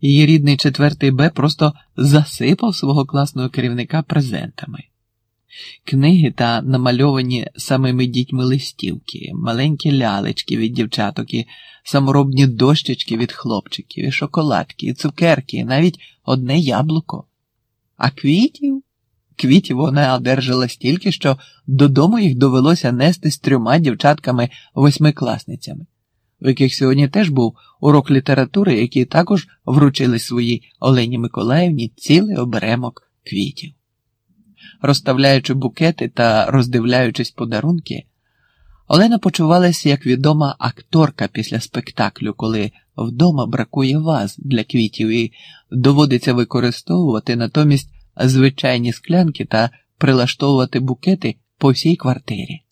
Її рідний четвертий Б просто засипав свого класного керівника презентами. Книги та намальовані самими дітьми листівки, маленькі лялечки від дівчаток, і саморобні дощечки від хлопчиків, і шоколадки, і цукерки, і навіть одне яблуко. А квітів? Квітів вона одержала стільки, що додому їх довелося нести з трьома дівчатками-восьмикласницями, у яких сьогодні теж був урок літератури, які також вручили своїй Олені Миколаївні цілий оберемок квітів. Розставляючи букети та роздивляючись подарунки, Олена почувалася як відома акторка після спектаклю, коли вдома бракує ваз для квітів і доводиться використовувати натомість звичайні склянки та прилаштовувати букети по всій квартирі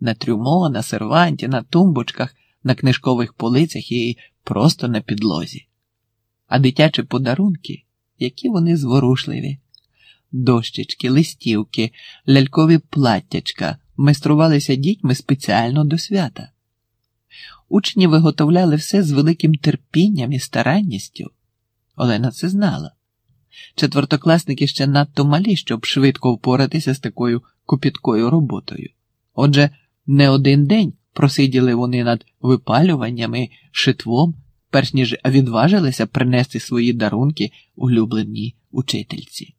на трюмо, на серванті, на тумбочках, на книжкових полицях і просто на підлозі. А дитячі подарунки, які вони зворушливі. Дощечки, листівки, лялькові платтячка майструвалися дітьми спеціально до свята. Учні виготовляли все з великим терпінням і старанністю. Олена це знала. Четвертокласники ще надто малі, щоб швидко впоратися з такою копіткою роботою. Отже, не один день просиділи вони над випалюваннями, шитвом, перш ніж відважилися принести свої дарунки улюбленій учительці.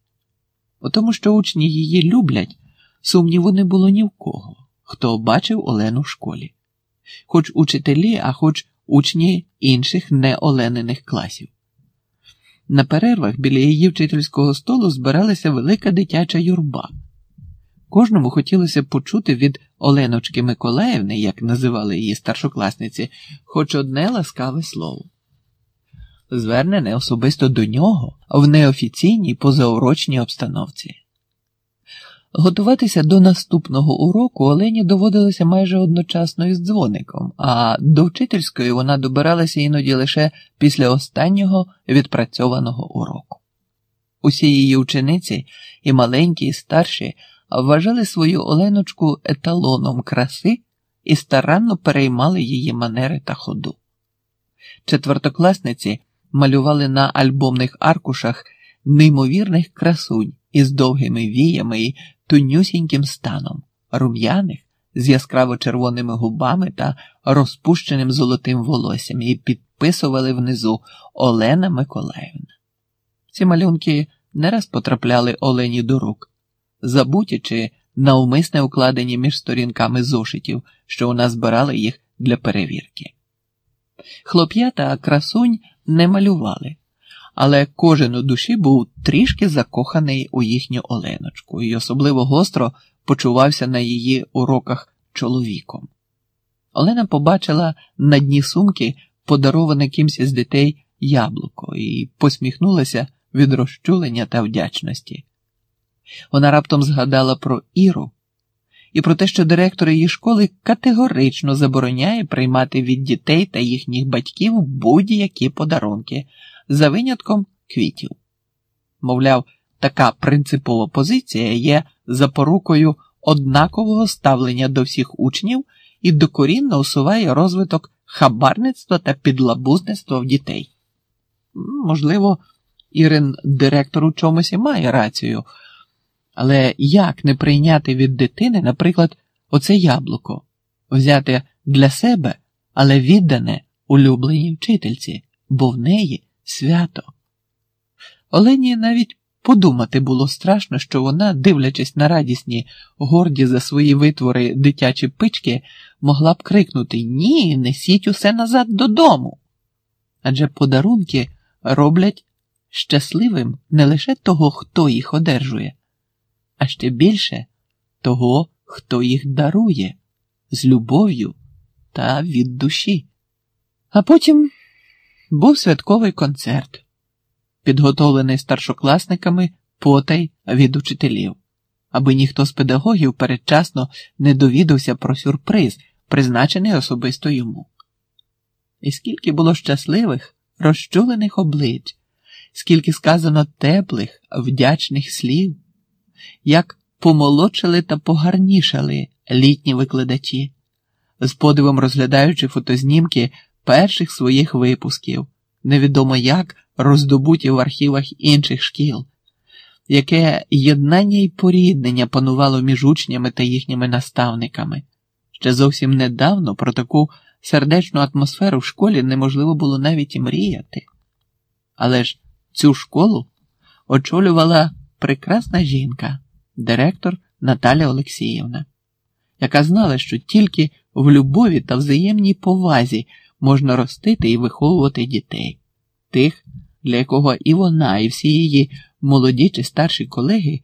У тому, що учні її люблять, сумніву не було ні в кого, хто бачив Олену в школі, хоч учителі, а хоч учні інших неолениних класів. На перервах біля її вчительського столу збиралася велика дитяча юрба. Кожному хотілося почути від Оленочки Миколаївни, як називали її старшокласниці, хоч одне ласкаве слово. Звернене особисто до нього в неофіційній позаурочній обстановці. Готуватися до наступного уроку Олені доводилося майже одночасно із дзвоником, а до вчительської вона добиралася іноді лише після останнього відпрацьованого уроку. Усі її учениці, і маленькі, і старші, вважали свою Оленочку еталоном краси і старанно переймали її манери та ходу. Четвертокласниці малювали на альбомних аркушах неймовірних красунь із довгими віями і тонюсіньким станом, рум'яних з яскраво червоними губами та розпущеним золотим волоссям і підписували внизу Олена Миколаївна. Ці малюнки не раз потрапляли Олені до рук, забуті чи навмисне укладені між сторінками зошитів, що вона збирала їх для перевірки. Хлоп'ята красунь не малювали але кожен у душі був трішки закоханий у їхню Оленочку і особливо гостро почувався на її уроках чоловіком. Олена побачила на дні сумки подароване кимсь із дітей яблуко і посміхнулася від розчулення та вдячності. Вона раптом згадала про Іру і про те, що директор її школи категорично забороняє приймати від дітей та їхніх батьків будь-які подарунки за винятком квітів. Мовляв, така принципова позиція є запорукою однакового ставлення до всіх учнів і докорінно усуває розвиток хабарництва та підлабузництва в дітей. Можливо, Ірин директор у чомусь і має рацію, але як не прийняти від дитини, наприклад, оце яблуко, взяти для себе, але віддане улюбленій вчительці, бо в неї свято. Олені навіть подумати було страшно, що вона, дивлячись на радісні, горді за свої витвори дитячі пички, могла б крикнути Ні, несіть усе назад додому. Адже подарунки роблять щасливим не лише того, хто їх одержує, а ще більше того, хто їх дарує з любов'ю та від душі. А потім був святковий концерт, підготовлений старшокласниками потай від учителів, аби ніхто з педагогів передчасно не довідався про сюрприз, призначений особисто йому. І скільки було щасливих, розчулених облич, скільки сказано теплих, вдячних слів, як помолодшали та погарнішали літні викладачі, з подивом розглядаючи фотознімки перших своїх випусків, невідомо як роздобуті в архівах інших шкіл, яке єднання й поріднення панувало між учнями та їхніми наставниками. Ще зовсім недавно про таку сердечну атмосферу в школі неможливо було навіть і мріяти. Але ж цю школу очолювала прекрасна жінка, директор Наталя Олексіївна, яка знала, що тільки в любові та взаємній повазі можна ростити і виховувати дітей, тих, для якого і вона, і всі її молоді чи старші колеги